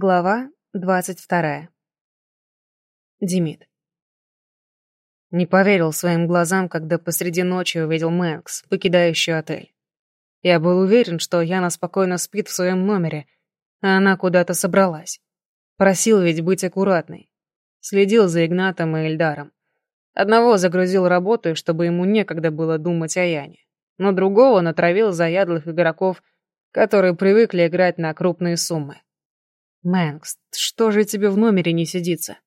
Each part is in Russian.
Глава двадцать вторая. Димит. Не поверил своим глазам, когда посреди ночи увидел Мэнкс, покидающую отель. Я был уверен, что Яна спокойно спит в своем номере, а она куда-то собралась. Просил ведь быть аккуратной. Следил за Игнатом и Эльдаром. Одного загрузил работой, чтобы ему некогда было думать о Яне. Но другого натравил заядлых игроков, которые привыкли играть на крупные суммы. Мэнкс, что же тебе в номере не сидится?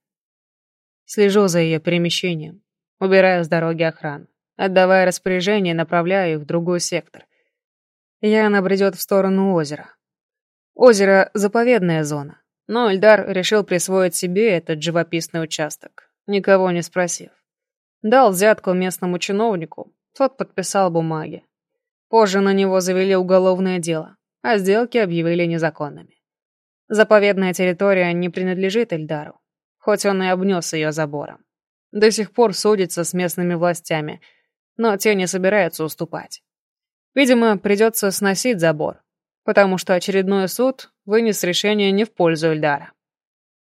Слежу за ее перемещением. Убираю с дороги охрану. Отдавая распоряжение, направляю их в другой сектор. Яна бредет в сторону озера. Озеро — заповедная зона, но Эльдар решил присвоить себе этот живописный участок, никого не спросив. Дал взятку местному чиновнику, тот подписал бумаги. Позже на него завели уголовное дело, а сделки объявили незаконными. Заповедная территория не принадлежит Эльдару, хоть он и обнес ее забором. До сих пор судится с местными властями, но те не собираются уступать. Видимо, придется сносить забор, потому что очередной суд вынес решение не в пользу Эльдара.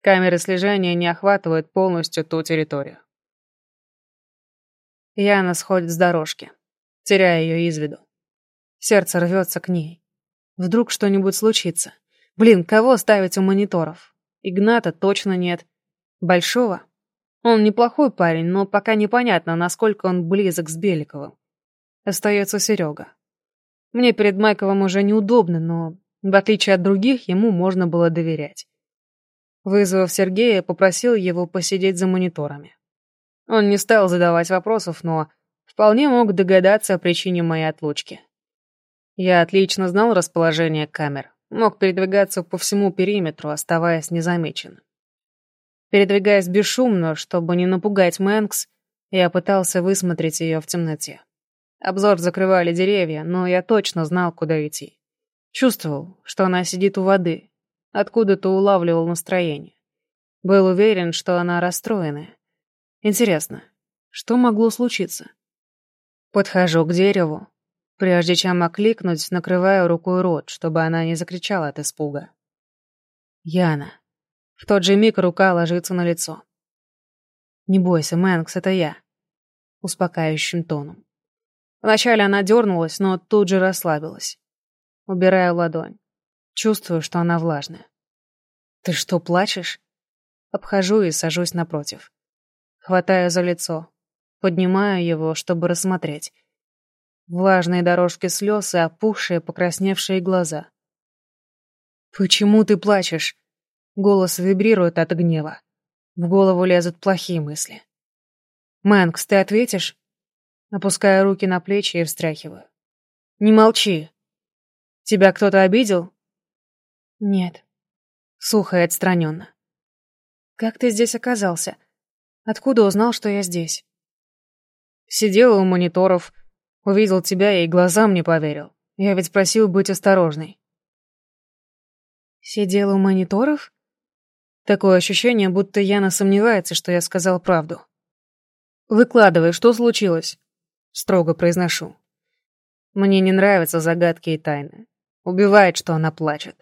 Камеры слежения не охватывают полностью ту территорию. Яна сходит с дорожки, теряя ее из виду. Сердце рвется к ней. Вдруг что-нибудь случится. Блин, кого ставить у мониторов? Игната точно нет. Большого? Он неплохой парень, но пока непонятно, насколько он близок с Беликовым. Остается Серега. Мне перед Майковым уже неудобно, но, в отличие от других, ему можно было доверять. Вызвав Сергея, попросил его посидеть за мониторами. Он не стал задавать вопросов, но вполне мог догадаться о причине моей отлучки. Я отлично знал расположение камер мог передвигаться по всему периметру, оставаясь незамеченным. Передвигаясь бесшумно, чтобы не напугать Мэнкс, я пытался высмотреть ее в темноте. Обзор закрывали деревья, но я точно знал, куда идти. Чувствовал, что она сидит у воды, откуда-то улавливал настроение. Был уверен, что она расстроенная. Интересно, что могло случиться? Подхожу к дереву, Прежде чем окликнуть, накрываю рукой рот, чтобы она не закричала от испуга. Яна. В тот же миг рука ложится на лицо. «Не бойся, Мэнкс, это я», — успокаивающим тоном. Вначале она дернулась, но тут же расслабилась. Убираю ладонь. Чувствую, что она влажная. «Ты что, плачешь?» Обхожу и сажусь напротив. Хватаю за лицо. Поднимаю его, чтобы рассмотреть. Влажные дорожки слез и опухшие, покрасневшие глаза. «Почему ты плачешь?» Голос вибрирует от гнева. В голову лезут плохие мысли. «Мэнкс, ты ответишь?» Опускаю руки на плечи и встряхиваю. «Не молчи. Тебя кто-то обидел?» «Нет». Сухо и отстраненно. «Как ты здесь оказался? Откуда узнал, что я здесь?» Сидела у мониторов, Увидел тебя и глазам не поверил. Я ведь просил быть осторожной. Сидел у мониторов? Такое ощущение, будто Яна сомневается, что я сказал правду. «Выкладывай, что случилось?» Строго произношу. Мне не нравятся загадки и тайны. Убивает, что она плачет.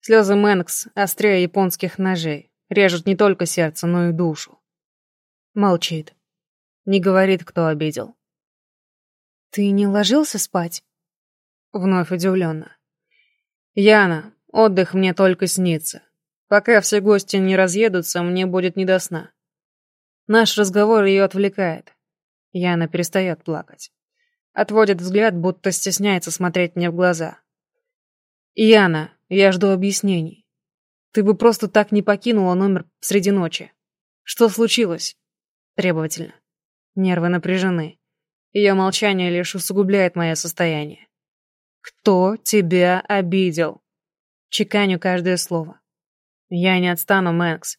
Слезы Мэнкс острее японских ножей. Режут не только сердце, но и душу. Молчит. Не говорит, кто обидел. «Ты не ложился спать?» Вновь удивленно. «Яна, отдых мне только снится. Пока все гости не разъедутся, мне будет не до сна». Наш разговор ее отвлекает. Яна перестает плакать. Отводит взгляд, будто стесняется смотреть мне в глаза. «Яна, я жду объяснений. Ты бы просто так не покинула номер среди ночи. Что случилось?» Требовательно. Нервы напряжены. Ее молчание лишь усугубляет мое состояние. «Кто тебя обидел?» Чеканю каждое слово. «Я не отстану, Мэнкс».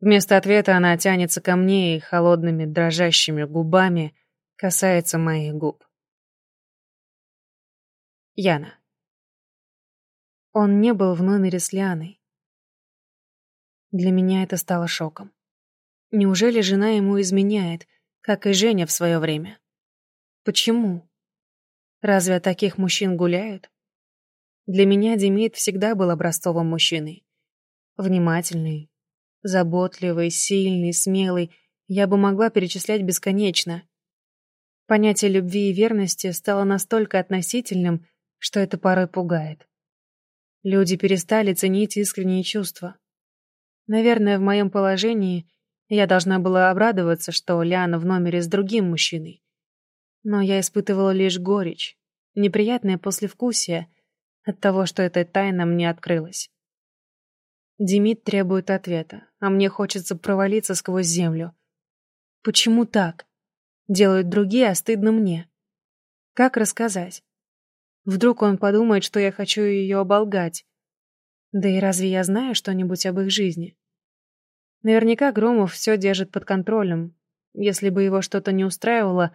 Вместо ответа она тянется ко мне и холодными дрожащими губами касается моих губ. Яна. Он не был в номере с Лианой. Для меня это стало шоком. Неужели жена ему изменяет, как и Женя в свое время. Почему? Разве таких мужчин гуляют? Для меня Демид всегда был образцовым мужчиной. Внимательный, заботливый, сильный, смелый. Я бы могла перечислять бесконечно. Понятие любви и верности стало настолько относительным, что это порой пугает. Люди перестали ценить искренние чувства. Наверное, в моем положении я должна была обрадоваться, что Ляна в номере с другим мужчиной. Но я испытывала лишь горечь, неприятное послевкусие от того, что эта тайна мне открылась. Демид требует ответа, а мне хочется провалиться сквозь землю. Почему так? Делают другие, а стыдно мне. Как рассказать? Вдруг он подумает, что я хочу ее оболгать. Да и разве я знаю что-нибудь об их жизни? Наверняка Громов все держит под контролем. Если бы его что-то не устраивало,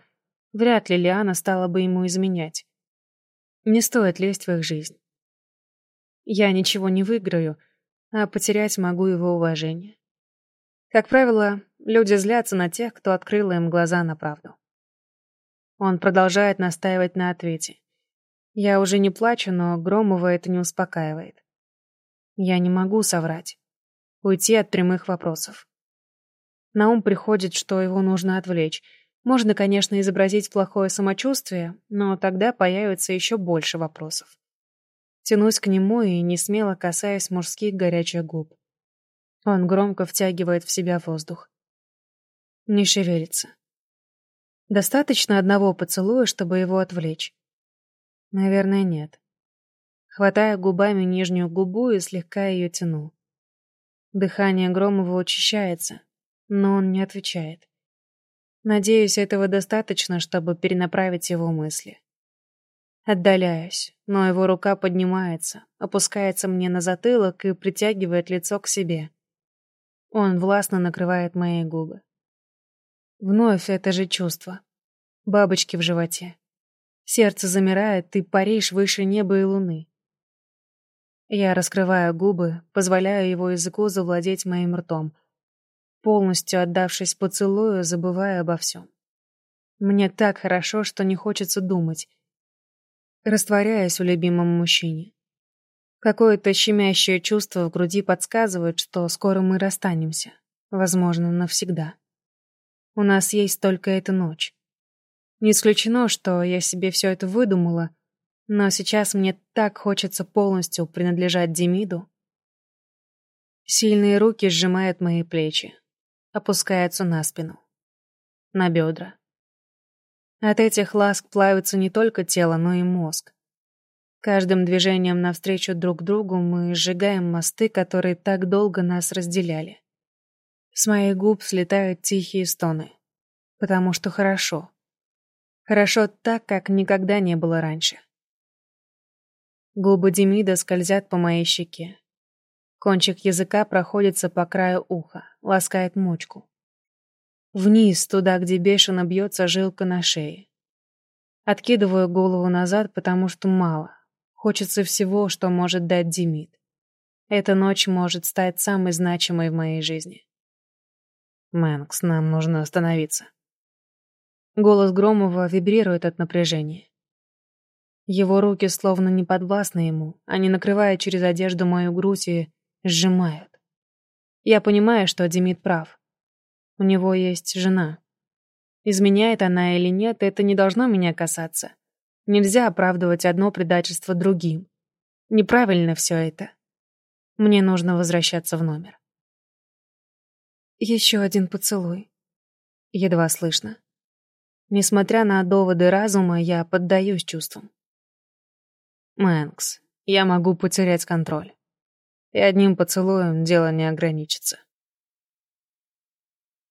вряд ли Лиана стала бы ему изменять. Не стоит лезть в их жизнь. Я ничего не выиграю, а потерять могу его уважение. Как правило, люди злятся на тех, кто открыл им глаза на правду. Он продолжает настаивать на ответе. Я уже не плачу, но Громова это не успокаивает. Я не могу соврать уйти от прямых вопросов. На ум приходит, что его нужно отвлечь. Можно, конечно, изобразить плохое самочувствие, но тогда появится еще больше вопросов. Тянусь к нему и не смело касаясь мужских горячих губ. Он громко втягивает в себя воздух. Не шевелится. Достаточно одного поцелуя, чтобы его отвлечь? Наверное, нет. Хватаю губами нижнюю губу и слегка ее тяну. Дыхание Громова учащается, но он не отвечает. Надеюсь, этого достаточно, чтобы перенаправить его мысли. Отдаляюсь, но его рука поднимается, опускается мне на затылок и притягивает лицо к себе. Он властно накрывает мои губы. Вновь это же чувство. Бабочки в животе. Сердце замирает, ты паришь выше неба и луны. Я раскрываю губы, позволяю его языку завладеть моим ртом, полностью отдавшись поцелую, забывая обо всем. Мне так хорошо, что не хочется думать. Растворяясь в любимом мужчине. Какое-то щемящее чувство в груди подсказывает, что скоро мы расстанемся. Возможно, навсегда. У нас есть только эта ночь. Не исключено, что я себе все это выдумала, но сейчас мне так хочется полностью принадлежать Демиду. Сильные руки сжимают мои плечи, опускаются на спину, на бедра. От этих ласк плавится не только тело, но и мозг. Каждым движением навстречу друг другу мы сжигаем мосты, которые так долго нас разделяли. С моих губ слетают тихие стоны, потому что хорошо. Хорошо так, как никогда не было раньше. Губы Демида скользят по моей щеке. Кончик языка проходится по краю уха, ласкает мочку. Вниз, туда, где бешено бьется жилка на шее. Откидываю голову назад, потому что мало. Хочется всего, что может дать Демид. Эта ночь может стать самой значимой в моей жизни. Мэнкс, нам нужно остановиться. Голос Громова вибрирует от напряжения. Его руки словно не подвластны ему, они накрывают через одежду мою грудь и сжимают. Я понимаю, что Демид прав. У него есть жена. Изменяет она или нет, это не должно меня касаться. Нельзя оправдывать одно предательство другим. Неправильно все это. Мне нужно возвращаться в номер. Еще один поцелуй. Едва слышно. Несмотря на доводы разума, я поддаюсь чувствам. Мэнкс, я могу потерять контроль. И одним поцелуем дело не ограничится.